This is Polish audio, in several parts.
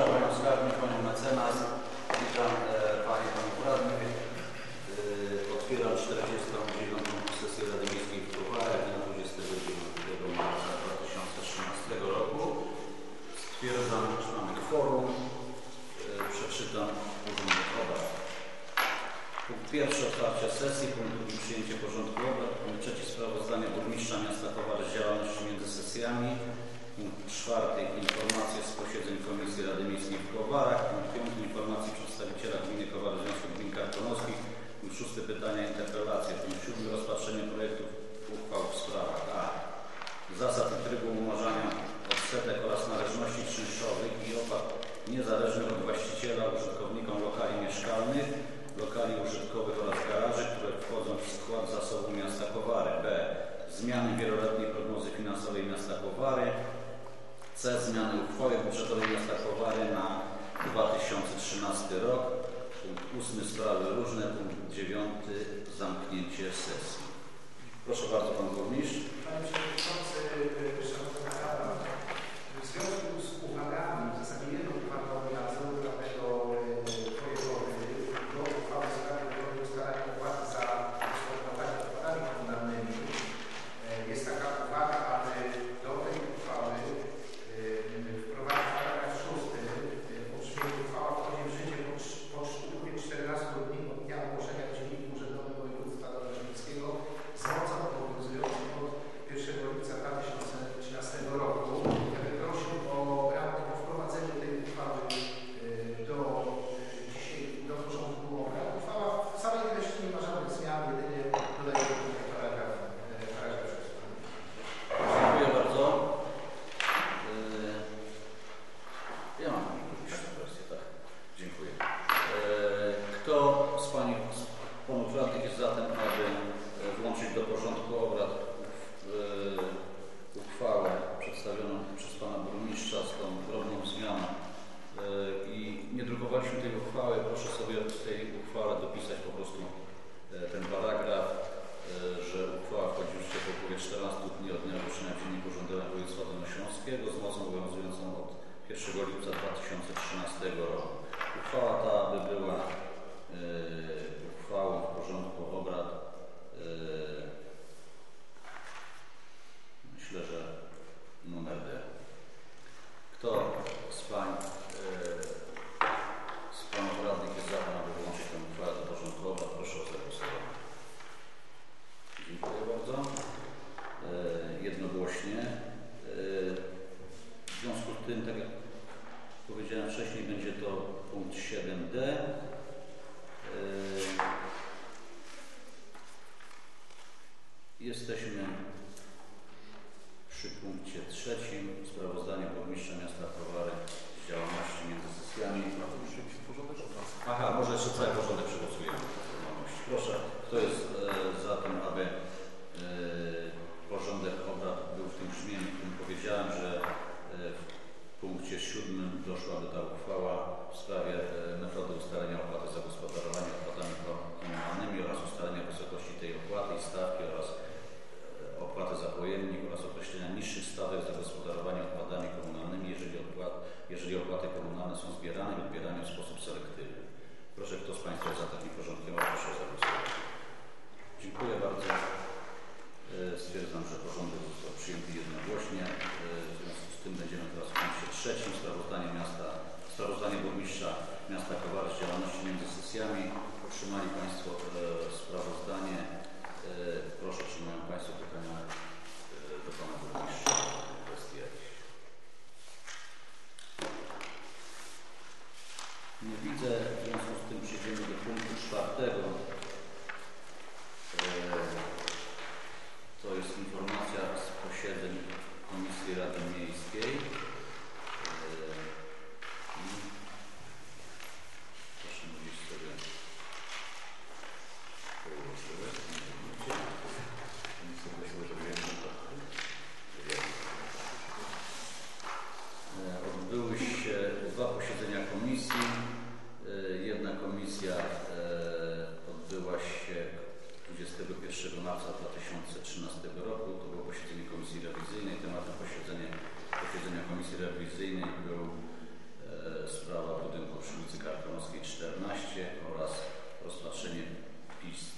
Burmistrza, Panią Skarbnik, Panią Mecenas. Witam e, Panie i Panów Radnych. E, Otwieram 49. sesję Rady Miejskiej w Kowarach dnia 29 marca 2013 roku. Stwierdzam, że mamy kworum. E, Przeczytam porządek obrad. Punkt pierwszy otwarcie sesji, punkt drugi przyjęcie porządku obrad, punkt trzeci sprawozdanie burmistrza miasta Kowary z działalności między sesjami, punkt czwarty informacje z posiedzeń Komisji Rady Miejskiej w Kowarach, punkt piąty informacje przedstawiciela gminy Kowary Związku Gmin Karkonoskich, punkt szósty pytania interpelacje, punkt siódmy rozpatrzenie projektów uchwał w sprawach a. Zasad i trybu umarzania odsetek oraz należności czynszowych i opłat niezależnych od właściciela użytkownikom lokali mieszkalnych, lokali użytkowych oraz garaży, które wchodzą w skład zasobu miasta Kowary. B. Zmiany wieloletniej prognozy finansowej miasta Kowary. C. Zmiany uchwały budżetowej miasta Kowary na 2013 rok. Punkt 8. Sprawy różne. Punkt 9. Zamknięcie sesji. Proszę bardzo, pan burmistrz. Panie Przewodniczący, y, Szanowna Rada, w związku z uwagami, w zasadzie jedną uwagą nadzór prawnego y, wojewody do uchwały w sprawie ustawy ustalania opłaty za gospodarowanie odpadami komunalnymi y, jest taka uwaga, aby do tej uchwały y, wprowadzić paragraf 6 y, o brzmieniu uchwała wchodzi w życie po, trz- po upływie 14 dni od dnia ogłoszenia w Dzienniku Urzędowym Województwa Dolnośląskiego z mocą obowiązującą od 1 lipca 2013 roku. Ja bym prosił o rady o wprowadzeniu tej uchwały y, do y, dzisiaj do porządku obrad. Uchwała w samej treści nie ma żadnych zmian, jedynie dodajemy tutaj paragraf, y, paragraf 6. Dziękuję bardzo. Yy, Ja mam burmistrzową wersję, tak? Dziękuję. Yy, Kto z Pani, z Panów Radnych jest za tym, aby e, włączyć do porządku obrad yy, uchwałę przedstawioną przez Pana Burmistrza z tą drobną zmianą Yy, i nie drukowaliśmy tej uchwały, proszę sobie w tej uchwale dopisać po prostu e, ten paragraf, e, że uchwała wchodzi w życie po upływie 14 dni od dnia ogłoszenia w Dzienniku Urzędowym Województwa Dolnośląskiego z mocą obowiązującą od 1 lipca 2013 roku. Uchwała ta by była e, uchwałą w porządku obrad e, myślę, że numer D. Kto z Pań e, z Panów Radnych jest za tym, aby wyłączyć tę uchwałę do porządku obrad? Proszę o zagłosowanie. Dziękuję bardzo. E, jednogłośnie. E, w związku z tym, tak jak powiedziałem wcześniej, będzie to punkt 7d. E, jesteśmy przy punkcie trzecim. Sprawozdanie burmistrza miasta Kowary z działalności między sesjami. Aha, może jeszcze cały porządek przegłosujemy. Proszę, kto jest e, za tym, aby e, porządek obrad był w tym brzmieniu, w którym powiedziałem, że e, w punkcie siódmym doszłaby ta uchwała w sprawie e, metody ustalenia opłaty za gospodarowanie odpadami komunalnymi oraz ustalenia wysokości tej opłaty i stawki oraz e, opłaty za pojemnik oraz określenia niższych stawek za gospodarowanie odpadami komunalnymi, jeżeli, opłat, jeżeli opłaty komunalne są zbierane i odbierane w sposób selektywny. Proszę, kto z Państwa jest za takim porządkiem, obrad, proszę o zagłosowanie. Dziękuję bardzo. E, Stwierdzam, że porządek został przyjęty E, W związku z tym będziemy teraz w punkcie trzecim. Sprawozdanie miasta, sprawozdanie burmistrza miasta Kowary z działalności między sesjami. Otrzymali Państwo e, sprawozdanie. E, Proszę, czy mają Państwo pytania e, do Pana Burmistrza? komisji. E, jedna komisja e, odbyła się 21 marca 2013 roku. To było posiedzenie komisji rewizyjnej. Tematem posiedzenia, posiedzenia komisji rewizyjnej był e, sprawa budynku przy ulicy Kartonowskiej 14 oraz rozpatrzenie pism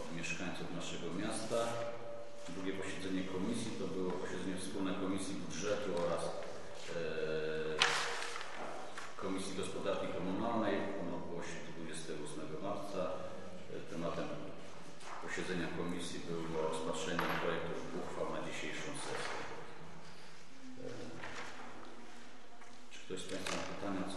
od mieszkańców naszego miasta. Drugie posiedzenie komisji to było posiedzenie wspólne Komisji Budżetu oraz Komisji Gospodarki Komunalnej. Ono odbyło 28 marca. E, tematem posiedzenia komisji było rozpatrzenie projektu uchwał na dzisiejszą sesję. E, czy ktoś z Państwa ma pytania?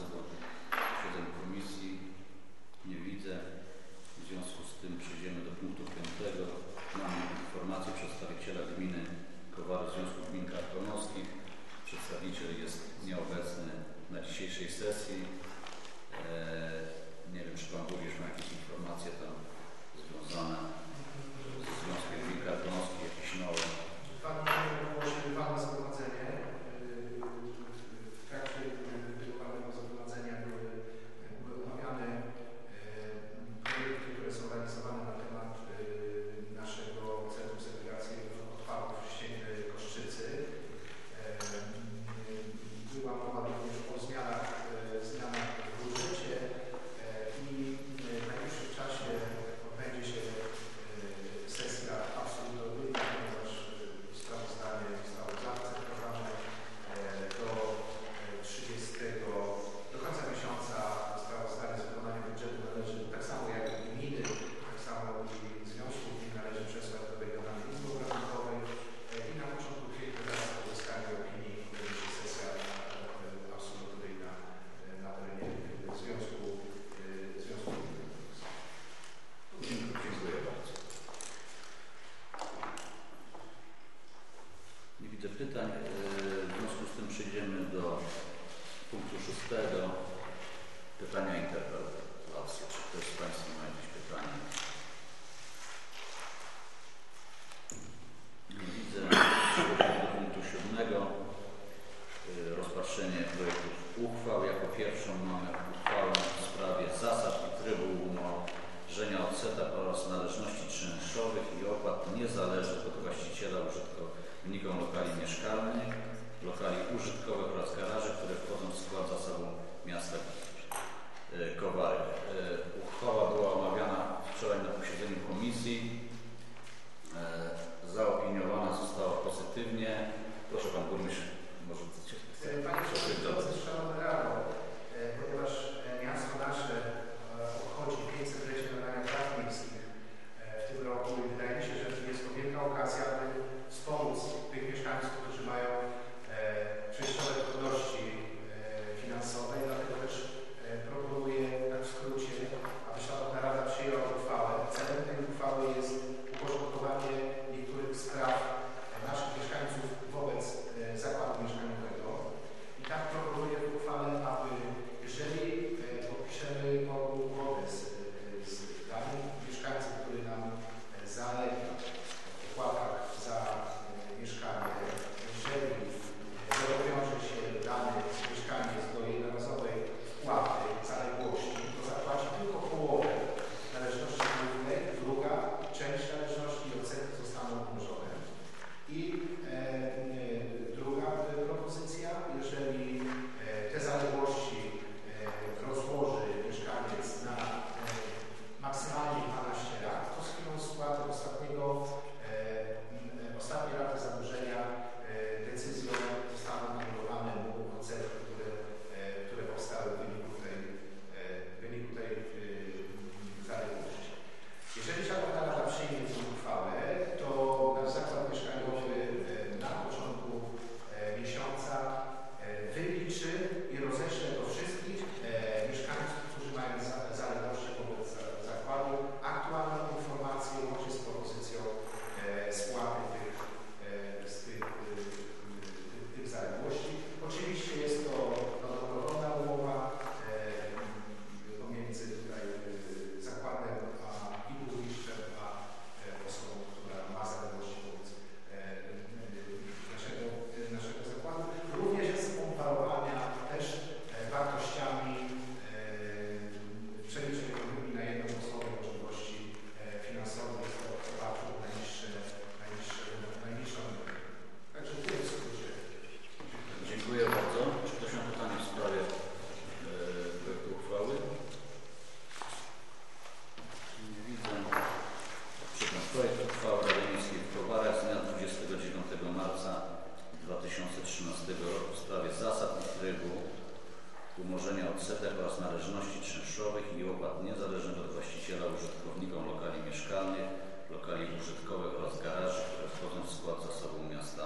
E, umorzenia odsetek oraz należności czynszowych i opłat niezależnych od właściciela użytkownikom lokali mieszkalnych, lokali użytkowych oraz garaży, które wchodzą w skład zasobu miasta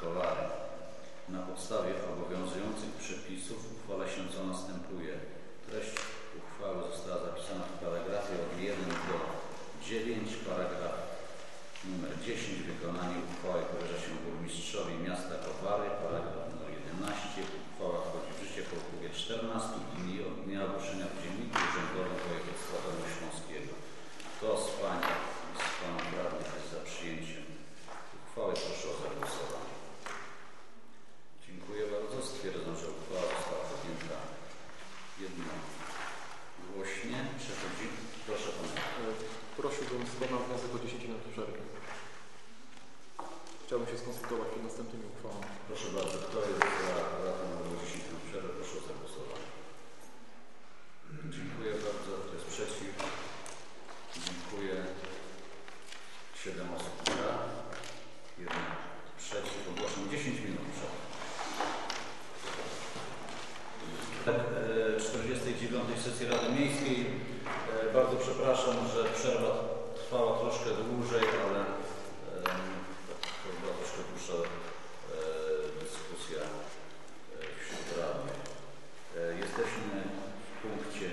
Kowary. Na podstawie obowiązujących przepisów uchwala się co następuje. Treść uchwały została zapisana w paragrafie od 1 do 9, paragraf numer 10. Wykonanie uchwały powierza się burmistrzowi miasta Kowary, paragraf numer 11. Uchwała wchodzi w życie po upływie 14 dni od dnia ogłoszenia w Dzienniku Urzędowym Województwa Dolnośląskiego. Kto z Pań i z Panów Radnych jest za przyjęciem uchwały? Proszę o zagłosowanie. Dziękuję bardzo. Stwierdzam, że uchwała została podjęta jednogłośnie. Przechodzimy. Proszę Pana. Prosiłbym składam wniosek o 10 minut przerwy. Chciałbym się skonsultować przed następnymi uchwałami. Proszę bardzo, kto jest za ratem o 10 minut przerwy? Proszę o zagłosowanie. Dziękuję bardzo. Kto jest przeciw? Dziękuję. 7 osób za. Jeden przeciw. Ogłaszam 10 minut przerwy. Tak, e, 49 sesji Rady Miejskiej. E, Bardzo przepraszam, że przerwa trwała troszkę dłużej, ale em, to była troszkę dłuższa e, dyskusja e, wśród radnych. E, Jesteśmy w punkcie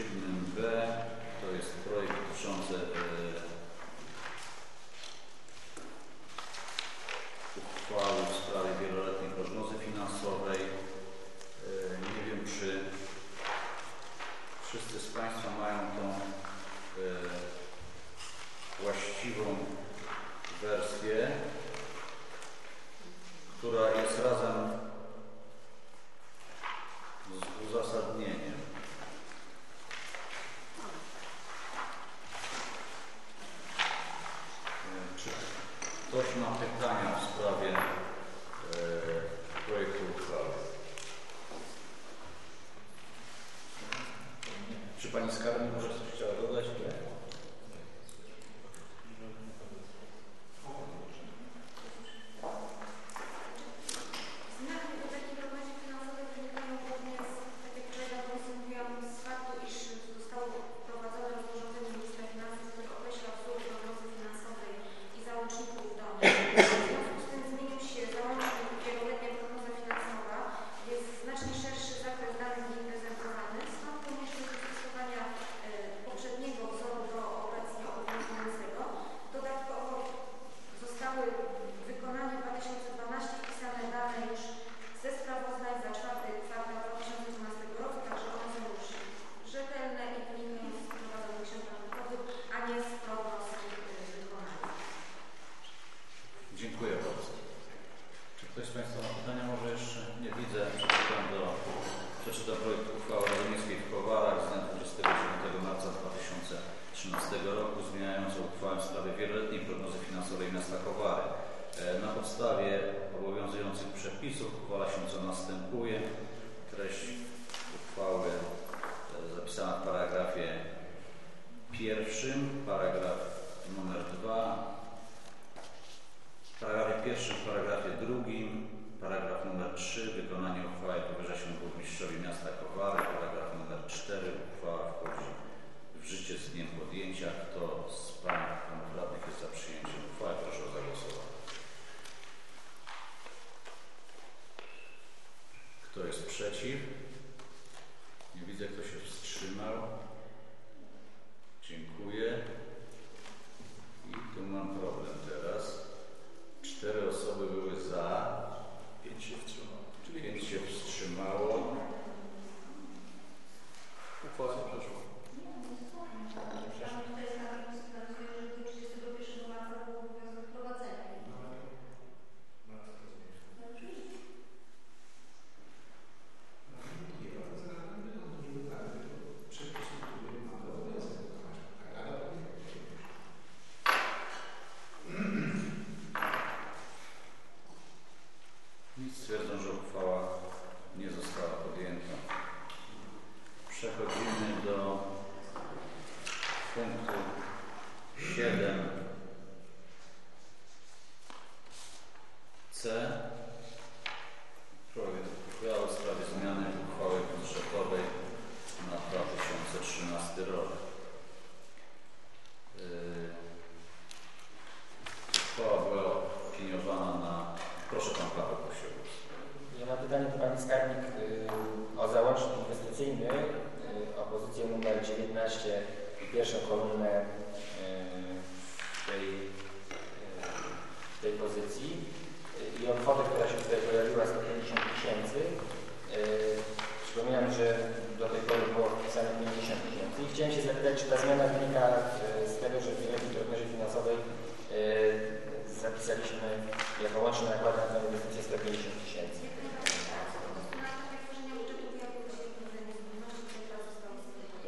7b. To jest projekt dotyczący e, uchwały w sprawie wieloletniej prognozy finansowej. E, Nie wiem, czy wszyscy z Państwa mają tą e, właściwą wersję, która jest razem z uzasadnieniem. E, Czy ktoś ma pytania w sprawie e, projektu uchwały? Czy Pani Skarbnik może coś chciała dodać? Nie. Zmiany do takiej prognozie finansowej wynikają głównie z, tak jak kolega Wąsy mówiłam, z faktu, iż zostało wprowadzone rozporządzenie ministra finansów, które określa wzór prognozy finansowej i załączników do niej. W związku z tym zmienił się załącznik wieloletnia prognoza finansowa, jest znacznie szerszy zakres danych w niej prezentowany, stąd konieczność dostosowania e, poprzedniego wzoru do obecnie obowiązującego. Dodatkowo zostały w wykonaniu 2012 wpisane dane już ze sprawozdań za czwarty kwartał 2012 roku, także one są już rzetelne i wynikają z prowadzonych księgach dochodów, a nie z prognoz y, wykonania. Dziękuję bardzo. Czy ktoś z Państwa ma pytania? Może jeszcze nie widzę. Przeczytam, do, przeczytam projekt uchwały Rady Miejskiej w Kowarach z dnia 29 marca 2013 roku zmieniającą uchwałę w sprawie wieloletniej prognozy finansowej miasta Kowary. E, Na podstawie obowiązujących przepisów uchwala się co następuje. Treść uchwały e, zapisana w paragrafie pierwszym, paragraf numer dwa, w paragrafie pierwszym, w paragrafie drugim, paragraf numer 3, wykonanie uchwały powierza się burmistrzowi miasta Kowary, paragraf numer 4, uchwała wchodzi w życie z dniem podjęcia. Kto z Pań i Panów Radnych jest za przyjęciem uchwały? Proszę o zagłosowanie. Kto jest przeciw? Nie widzę, kto się Stwierdzam, że uchwała nie została podjęta. Przechodzimy do punktu 7. pamiętam, że do tej pory było wpisane 50 tysięcy. I chciałem się zapytać, czy ta zmiana wynika e, z tego, że w Wielkiej Prognozie Finansowej e, zapisaliśmy jako łączne nakłady na inwestycje 150 tysięcy.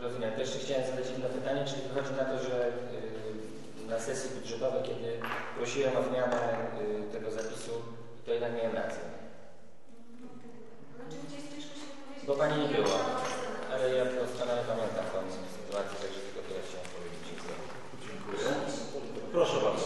Rozumiem. Też chciałem zadać jedno pytanie, czyli wychodzi na to, że e, na sesji budżetowej, kiedy prosiłem o zmianę tego zapisu, to jednak miałem rację. Bo Pani nie była, ale ja doskonale pamiętam Pani sytuację, także tylko tyle chciałem powiedzieć. Dziękuję. Dziękuję. Proszę bardzo.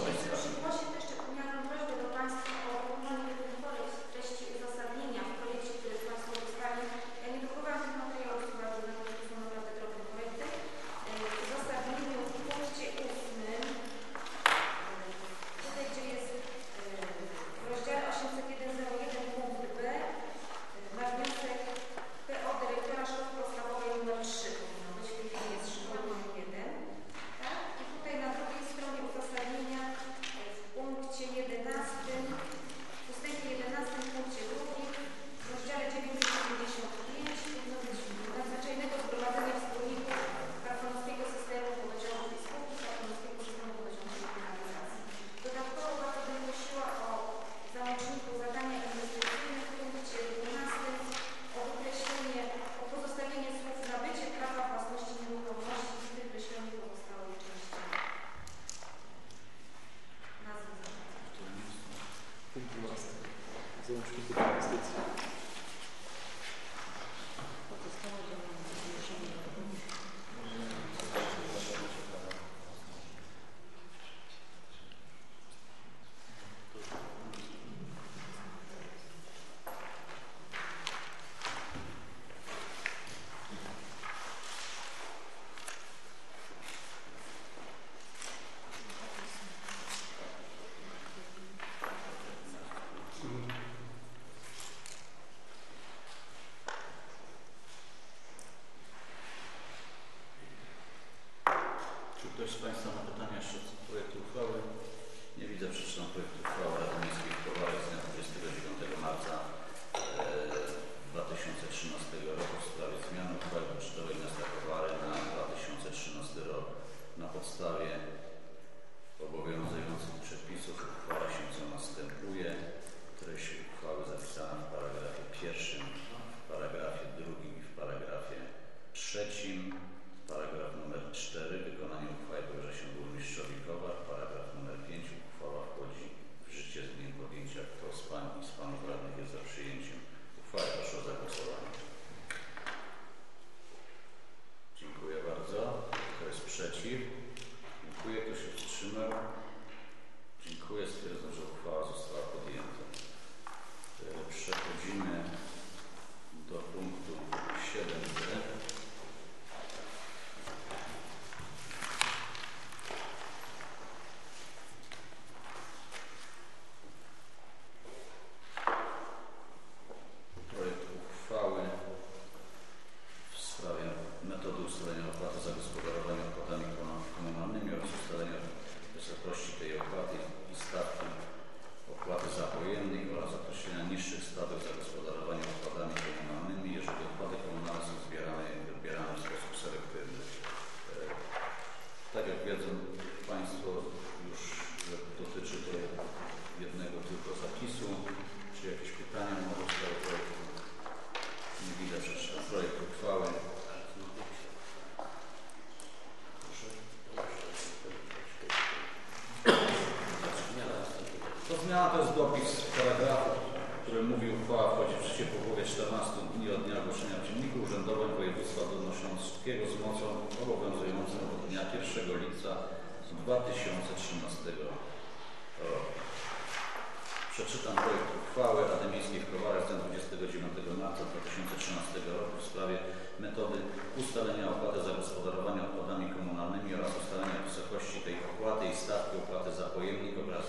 zawsze są pewne. Polskiego z mocą obowiązującą od dnia 1 lipca 2013 roku. Przeczytam projekt uchwały Rady Miejskiej w Kowarach z 29 marca 2013 roku w sprawie metody ustalenia opłaty za gospodarowanie odpadami komunalnymi oraz ustalenia wysokości tej opłaty i stawki opłaty za pojemnik oraz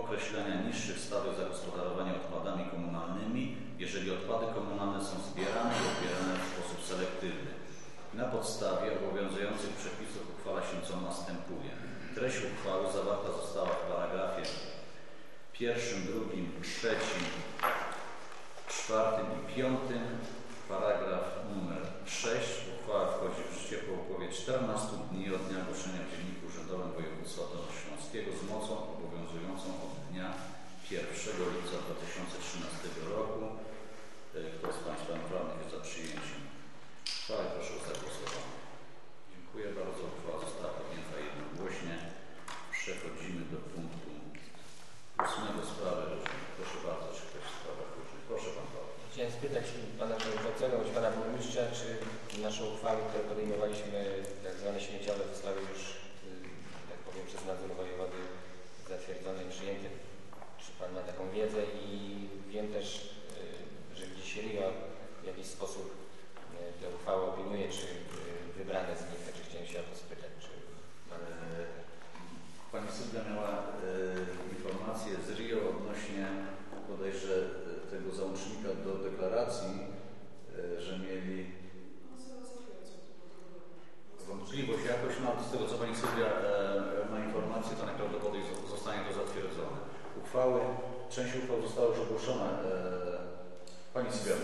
określenia niższych stawek zagospodarowania odpadami komunalnymi, jeżeli odpady komunalne są zbierane i odbierane w sposób selektywny podstawie obowiązujących przepisów uchwala się co następuje. Treść uchwały zawarta została w paragrafie pierwszym, drugim, trzecim, czwartym i piątym. Paragraf numer 6. Uchwała wchodzi w życie po upływie 14 dni od dnia ogłoszenia w Dzienniku Urzędowym Województwa Dolnośląskiego z mocą obowiązującą od dnia 1 lipca 2013 roku. Kto z Państwa radnych jest za przyjęciem uchwały? Proszę o zagłosowanie. Dziękuję bardzo. Uchwała została podjęta jednogłośnie. Przechodzimy do punktu ósmego sprawy różnych. Proszę bardzo, czy ktoś w sprawach różnych? Proszę Pan Paweł. Chciałem spytać Pana Przewodniczącego bądź Pana Burmistrza, czy nasze uchwały, które podejmowaliśmy, tak zwane śmieciowe, zostały już, y, tak powiem, przez nadzór wojewody zatwierdzone i przyjęte. Czy Pan ma taką wiedzę i wiem też, y, że gdzieś RIO w jakiś sposób te uchwały opiniuje, czy y, wybrane z nich, także chciałem się o to spytać, czy mamy... Pani Sylwia miała e, informację z RIO odnośnie bodajże e, tego załącznika do deklaracji, e, że mieli wątpliwość jakoś, no z tego co Pani Sylwia e, ma informację, to najprawdopodobniej zo- zostanie to zatwierdzone. Uchwały, część uchwał została już ogłoszona. E, Pani Sylwia